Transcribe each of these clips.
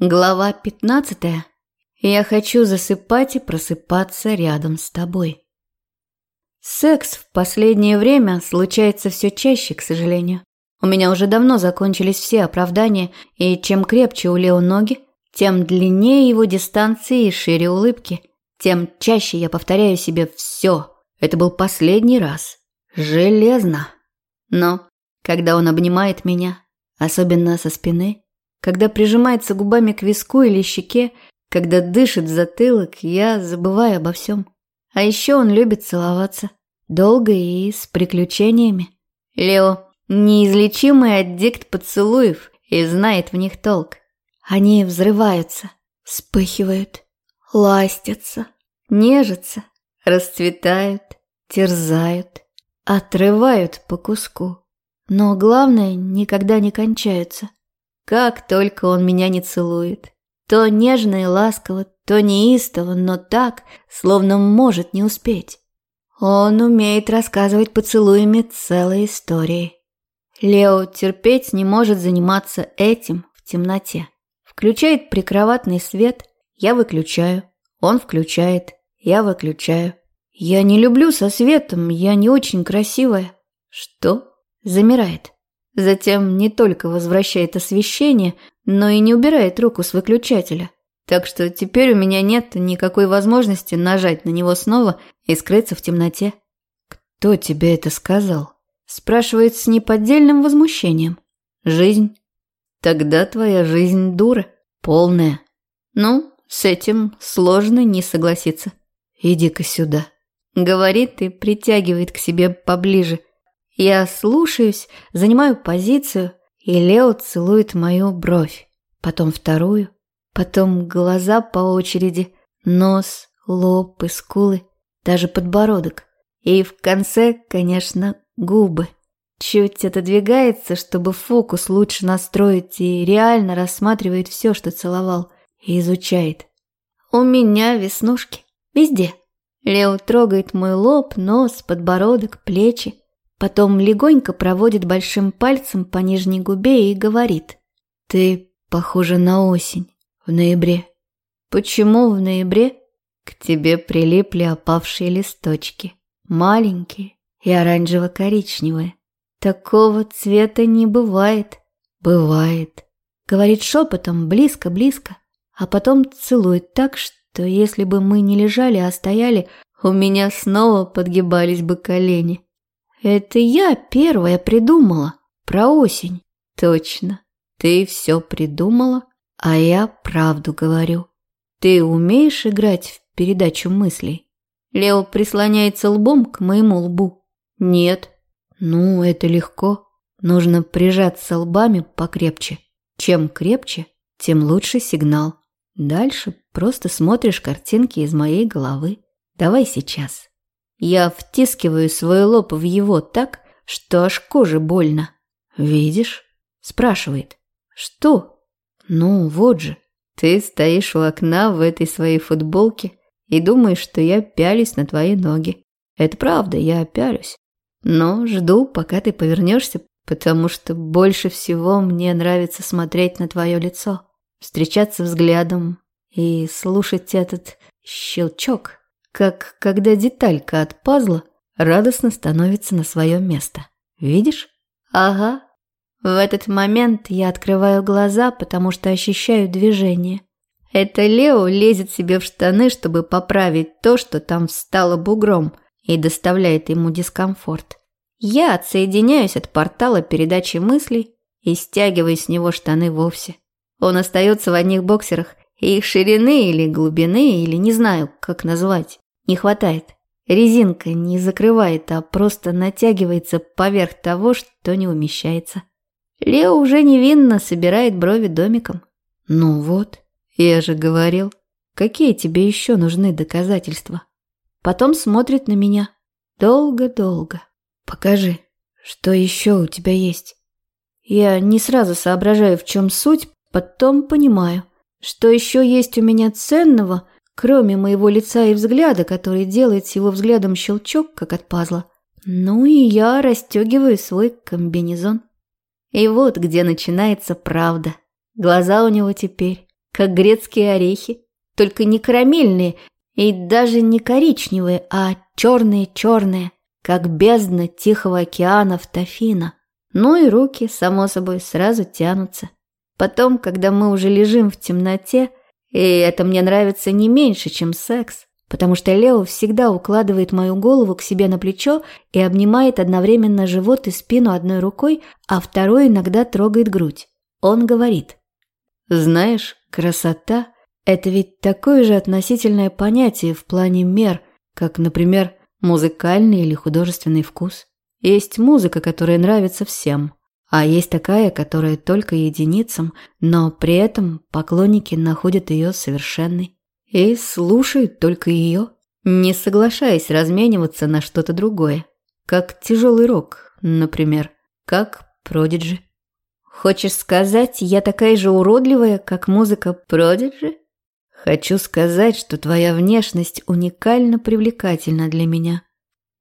Глава 15. Я хочу засыпать и просыпаться рядом с тобой. Секс в последнее время случается все чаще, к сожалению. У меня уже давно закончились все оправдания, и чем крепче у Лео ноги, тем длиннее его дистанции и шире улыбки, тем чаще я повторяю себе «все». Это был последний раз. Железно. Но когда он обнимает меня, особенно со спины, когда прижимается губами к виску или щеке, когда дышит затылок, я забываю обо всем. А еще он любит целоваться. Долго и с приключениями. Лео – неизлечимый аддикт поцелуев и знает в них толк. Они взрываются, вспыхивают, ластятся, нежатся, расцветают, терзают, отрывают по куску. Но главное, никогда не кончаются. Как только он меня не целует. То нежно и ласково, то неистово, но так, словно может не успеть. Он умеет рассказывать поцелуями целые истории. Лео терпеть не может заниматься этим в темноте. Включает прикроватный свет, я выключаю. Он включает, я выключаю. Я не люблю со светом, я не очень красивая. Что? Замирает. Затем не только возвращает освещение, но и не убирает руку с выключателя. Так что теперь у меня нет никакой возможности нажать на него снова и скрыться в темноте. «Кто тебе это сказал?» Спрашивает с неподдельным возмущением. «Жизнь?» «Тогда твоя жизнь дура, полная». «Ну, с этим сложно не согласиться». «Иди-ка сюда», — говорит и притягивает к себе поближе – я слушаюсь, занимаю позицию, и Лео целует мою бровь, потом вторую, потом глаза по очереди, нос, лоб и скулы, даже подбородок. И в конце, конечно, губы. Чуть отодвигается, чтобы фокус лучше настроить и реально рассматривает все, что целовал, и изучает. У меня веснушки. Везде. Лео трогает мой лоб, нос, подбородок, плечи. Потом легонько проводит большим пальцем по нижней губе и говорит. «Ты похожа на осень в ноябре». «Почему в ноябре?» «К тебе прилипли опавшие листочки, маленькие и оранжево-коричневые. Такого цвета не бывает». «Бывает», — говорит шепотом, близко-близко, а потом целует так, что если бы мы не лежали, а стояли, у меня снова подгибались бы колени. Это я первая придумала про осень. Точно. Ты все придумала, а я правду говорю. Ты умеешь играть в передачу мыслей? Лео прислоняется лбом к моему лбу. Нет. Ну, это легко. Нужно прижаться лбами покрепче. Чем крепче, тем лучше сигнал. Дальше просто смотришь картинки из моей головы. Давай сейчас. Я втискиваю свой лоб в его так, что аж коже больно. «Видишь?» – спрашивает. «Что?» «Ну, вот же. Ты стоишь у окна в этой своей футболке и думаешь, что я пялюсь на твои ноги. Это правда, я пялюсь. Но жду, пока ты повернешься, потому что больше всего мне нравится смотреть на твое лицо, встречаться взглядом и слушать этот щелчок как когда деталька от пазла радостно становится на свое место. Видишь? Ага. В этот момент я открываю глаза, потому что ощущаю движение. Это Лео лезет себе в штаны, чтобы поправить то, что там встало бугром и доставляет ему дискомфорт. Я отсоединяюсь от портала передачи мыслей и стягиваю с него штаны вовсе. Он остается в одних боксерах, и их ширины или глубины, или не знаю, как назвать, не хватает. Резинка не закрывает, а просто натягивается поверх того, что не умещается. Лео уже невинно собирает брови домиком. Ну вот, я же говорил. Какие тебе еще нужны доказательства? Потом смотрит на меня. Долго-долго. Покажи, что еще у тебя есть. Я не сразу соображаю, в чем суть, потом понимаю, что еще есть у меня ценного – кроме моего лица и взгляда, который делает с его взглядом щелчок, как от пазла. Ну и я расстегиваю свой комбинезон. И вот где начинается правда. Глаза у него теперь как грецкие орехи, только не карамельные и даже не коричневые, а черные-черные, как бездна Тихого океана в Тафина. Ну и руки, само собой, сразу тянутся. Потом, когда мы уже лежим в темноте, и это мне нравится не меньше, чем секс, потому что Лео всегда укладывает мою голову к себе на плечо и обнимает одновременно живот и спину одной рукой, а второй иногда трогает грудь. Он говорит, «Знаешь, красота – это ведь такое же относительное понятие в плане мер, как, например, музыкальный или художественный вкус. Есть музыка, которая нравится всем, а есть такая, которая только единицам, но при этом поклонники находят ее совершенной и слушают только ее, не соглашаясь размениваться на что-то другое, как тяжелый рок, например, как Продиджи. Хочешь сказать, я такая же уродливая, как музыка Продиджи? Хочу сказать, что твоя внешность уникально привлекательна для меня.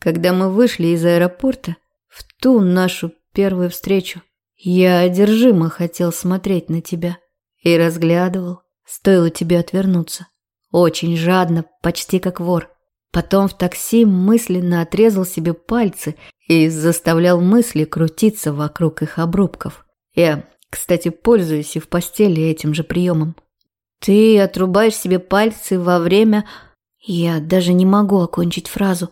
Когда мы вышли из аэропорта, в ту нашу первую встречу, я одержимо хотел смотреть на тебя и разглядывал, стоило тебе отвернуться. Очень жадно, почти как вор. Потом в такси мысленно отрезал себе пальцы и заставлял мысли крутиться вокруг их обрубков. Я, кстати, пользуюсь и в постели этим же приемом. Ты отрубаешь себе пальцы во время... Я даже не могу окончить фразу.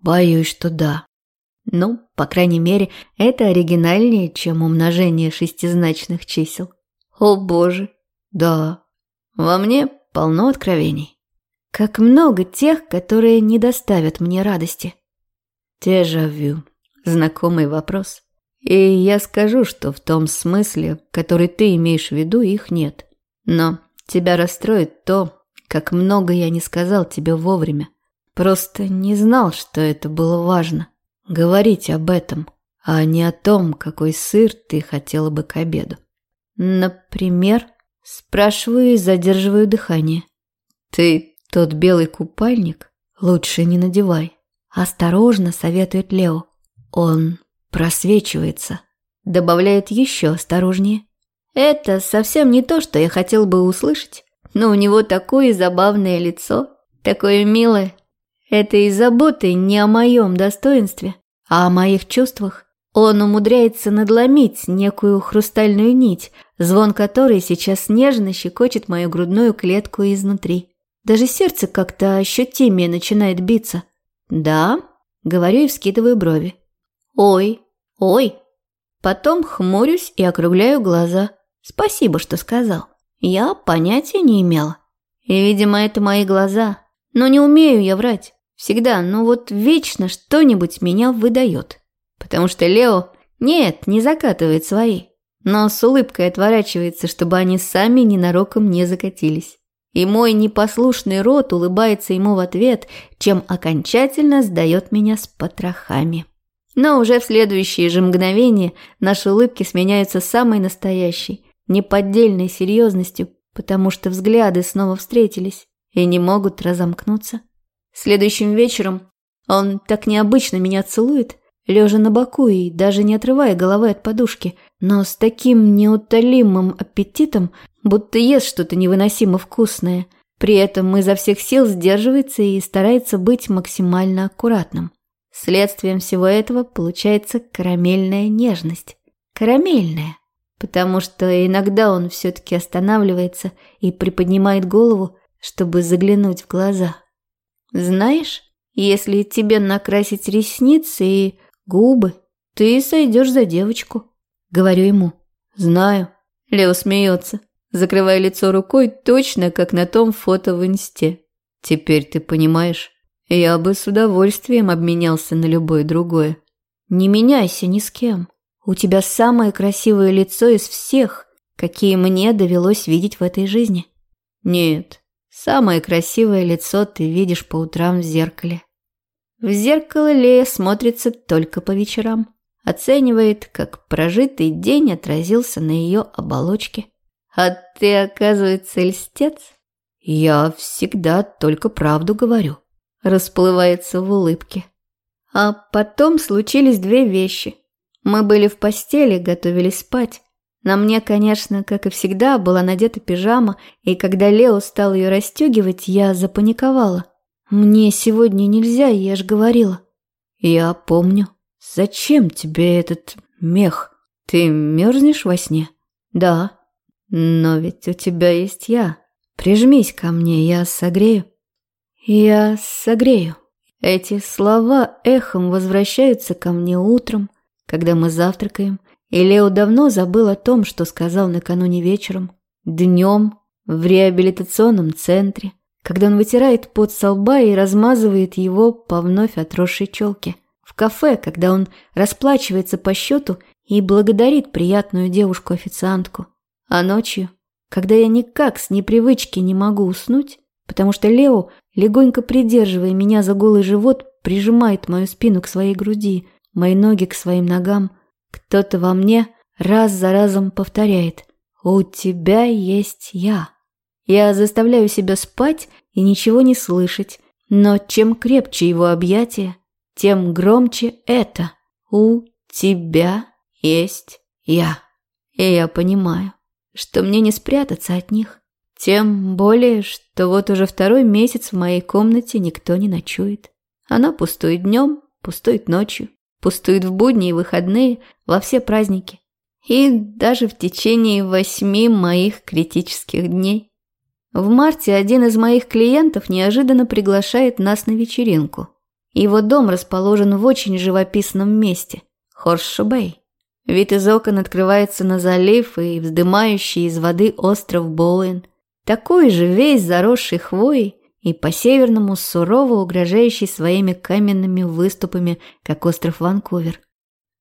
Боюсь, что да. Ну, по крайней мере, это оригинальнее, чем умножение шестизначных чисел. О боже, да. Во мне полно откровений. Как много тех, которые не доставят мне радости. Дежавю. Знакомый вопрос. И я скажу, что в том смысле, который ты имеешь в виду, их нет. Но Тебя расстроит то, как много я не сказал тебе вовремя. Просто не знал, что это было важно. Говорить об этом, а не о том, какой сыр ты хотела бы к обеду. Например, спрашиваю и задерживаю дыхание. Ты тот белый купальник лучше не надевай. Осторожно советует Лео. Он просвечивается. Добавляет еще осторожнее. Это совсем не то, что я хотел бы услышать, но у него такое забавное лицо, такое милое. Это и заботы не о моем достоинстве, а о моих чувствах. Он умудряется надломить некую хрустальную нить, звон которой сейчас нежно щекочет мою грудную клетку изнутри. Даже сердце как-то ощутимее начинает биться. «Да?» – говорю и вскидываю брови. «Ой, ой!» Потом хмурюсь и округляю глаза. Спасибо, что сказал. Я понятия не имела. И, видимо, это мои глаза. Но не умею я врать. Всегда, ну вот вечно что-нибудь меня выдает. Потому что Лео, нет, не закатывает свои. Но с улыбкой отворачивается, чтобы они сами ненароком не закатились. И мой непослушный рот улыбается ему в ответ, чем окончательно сдает меня с потрохами. Но уже в следующие же мгновения наши улыбки сменяются самой настоящей, неподдельной серьезностью, потому что взгляды снова встретились и не могут разомкнуться. Следующим вечером он так необычно меня целует, лежа на боку и даже не отрывая головы от подушки, но с таким неутолимым аппетитом, будто ест что-то невыносимо вкусное. При этом изо всех сил сдерживается и старается быть максимально аккуратным. Следствием всего этого получается карамельная нежность. Карамельная потому что иногда он все-таки останавливается и приподнимает голову, чтобы заглянуть в глаза. «Знаешь, если тебе накрасить ресницы и губы, ты сойдешь за девочку», — говорю ему. «Знаю». Лео смеется, закрывая лицо рукой точно, как на том фото в инсте. «Теперь ты понимаешь, я бы с удовольствием обменялся на любое другое». «Не меняйся ни с кем», у тебя самое красивое лицо из всех, какие мне довелось видеть в этой жизни. Нет, самое красивое лицо ты видишь по утрам в зеркале. В зеркало Лея смотрится только по вечерам. Оценивает, как прожитый день отразился на ее оболочке. А ты, оказывается, льстец? Я всегда только правду говорю. Расплывается в улыбке. А потом случились две вещи – мы были в постели, готовились спать. На мне, конечно, как и всегда, была надета пижама, и когда Лео стал ее расстегивать, я запаниковала. «Мне сегодня нельзя, я ж говорила». «Я помню. Зачем тебе этот мех? Ты мерзнешь во сне?» «Да». «Но ведь у тебя есть я. Прижмись ко мне, я согрею». «Я согрею». Эти слова эхом возвращаются ко мне утром, когда мы завтракаем, и Лео давно забыл о том, что сказал накануне вечером, днем, в реабилитационном центре, когда он вытирает пот со лба и размазывает его по вновь отросшей челке. В кафе, когда он расплачивается по счету и благодарит приятную девушку-официантку. А ночью, когда я никак с непривычки не могу уснуть, потому что Лео, легонько придерживая меня за голый живот, прижимает мою спину к своей груди, мои ноги к своим ногам, кто-то во мне раз за разом повторяет «У тебя есть я». Я заставляю себя спать и ничего не слышать, но чем крепче его объятия, тем громче это «У тебя есть я». И я понимаю, что мне не спрятаться от них. Тем более, что вот уже второй месяц в моей комнате никто не ночует. Она пустует днем, пустует ночью. Пустует в будни и выходные, во все праздники. И даже в течение восьми моих критических дней. В марте один из моих клиентов неожиданно приглашает нас на вечеринку. Его дом расположен в очень живописном месте – Хоршобей. Вид из окон открывается на залив и вздымающий из воды остров Боуэн. Такой же весь заросший хвоей, и по-северному сурово угрожающий своими каменными выступами, как остров Ванкувер.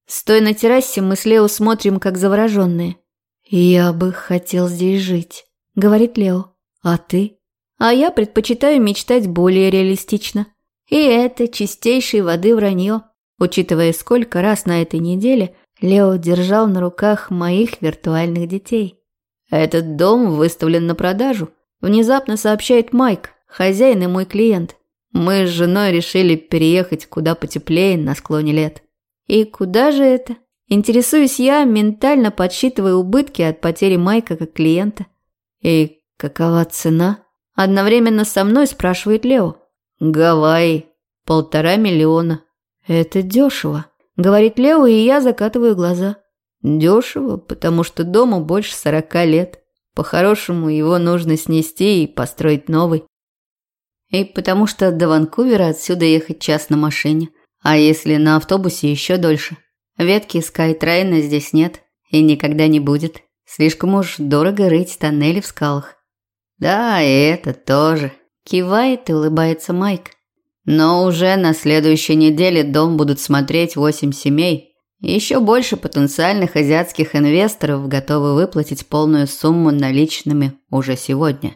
Стоя на террасе, мы с Лео смотрим, как завороженные. «Я бы хотел здесь жить», — говорит Лео. «А ты?» «А я предпочитаю мечтать более реалистично. И это чистейшей воды вранье, учитывая, сколько раз на этой неделе Лео держал на руках моих виртуальных детей. Этот дом выставлен на продажу, внезапно сообщает Майк, Хозяин и мой клиент. Мы с женой решили переехать куда потеплее на склоне лет. И куда же это? Интересуюсь я, ментально подсчитывая убытки от потери Майка как клиента. И какова цена? Одновременно со мной спрашивает Лео. Гавайи. Полтора миллиона. Это дешево. Говорит Лео, и я закатываю глаза. Дешево, потому что дому больше сорока лет. По-хорошему, его нужно снести и построить новый. И потому что до Ванкувера отсюда ехать час на машине. А если на автобусе еще дольше? Ветки Скайтрейна здесь нет и никогда не будет. Слишком уж дорого рыть тоннели в скалах. Да, и это тоже. Кивает и улыбается Майк. Но уже на следующей неделе дом будут смотреть восемь семей. Еще больше потенциальных азиатских инвесторов готовы выплатить полную сумму наличными уже сегодня.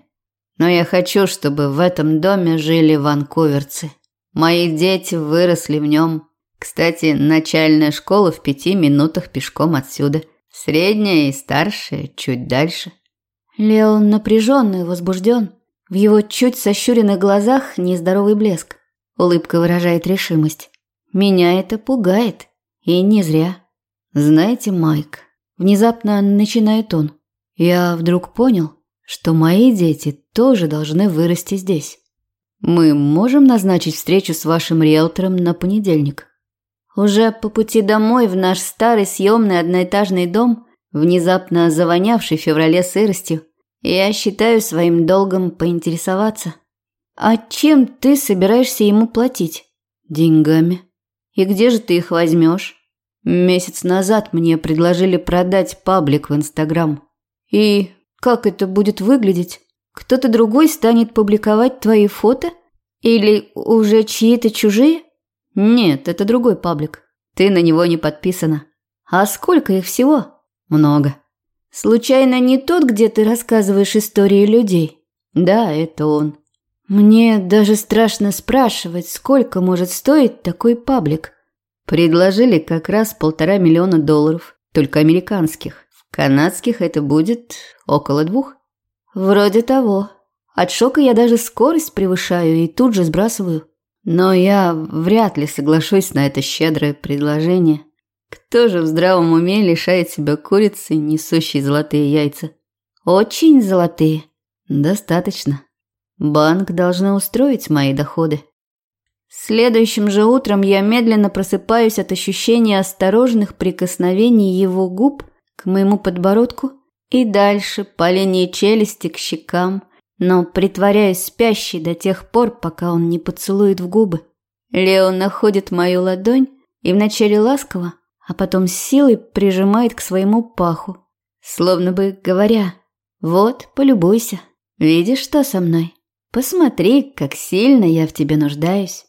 Но я хочу, чтобы в этом доме жили ванкуверцы. Мои дети выросли в нем. Кстати, начальная школа в пяти минутах пешком отсюда. Средняя и старшая чуть дальше. Леон напряженный, возбужден. В его чуть сощуренных глазах нездоровый блеск. Улыбка выражает решимость. Меня это пугает. И не зря. Знаете, Майк, внезапно начинает он. Я вдруг понял, что мои дети тоже должны вырасти здесь. Мы можем назначить встречу с вашим риэлтором на понедельник. Уже по пути домой в наш старый съемный одноэтажный дом, внезапно завонявший в феврале сыростью, я считаю своим долгом поинтересоваться. А чем ты собираешься ему платить? Деньгами. И где же ты их возьмешь? Месяц назад мне предложили продать паблик в Инстаграм. И как это будет выглядеть? Кто-то другой станет публиковать твои фото? Или уже чьи-то чужие? Нет, это другой паблик. Ты на него не подписана. А сколько их всего? Много. Случайно не тот, где ты рассказываешь истории людей? Да, это он. Мне даже страшно спрашивать, сколько может стоить такой паблик. Предложили как раз полтора миллиона долларов, только американских. Канадских это будет около двух. Вроде того. От шока я даже скорость превышаю и тут же сбрасываю. Но я вряд ли соглашусь на это щедрое предложение. Кто же в здравом уме лишает себя курицы, несущей золотые яйца? Очень золотые. Достаточно. Банк должна устроить мои доходы. Следующим же утром я медленно просыпаюсь от ощущения осторожных прикосновений его губ к моему подбородку и дальше по линии челюсти к щекам, но притворяюсь спящей до тех пор, пока он не поцелует в губы. Лео находит мою ладонь и вначале ласково, а потом с силой прижимает к своему паху, словно бы говоря «Вот, полюбуйся, видишь, что со мной? Посмотри, как сильно я в тебе нуждаюсь».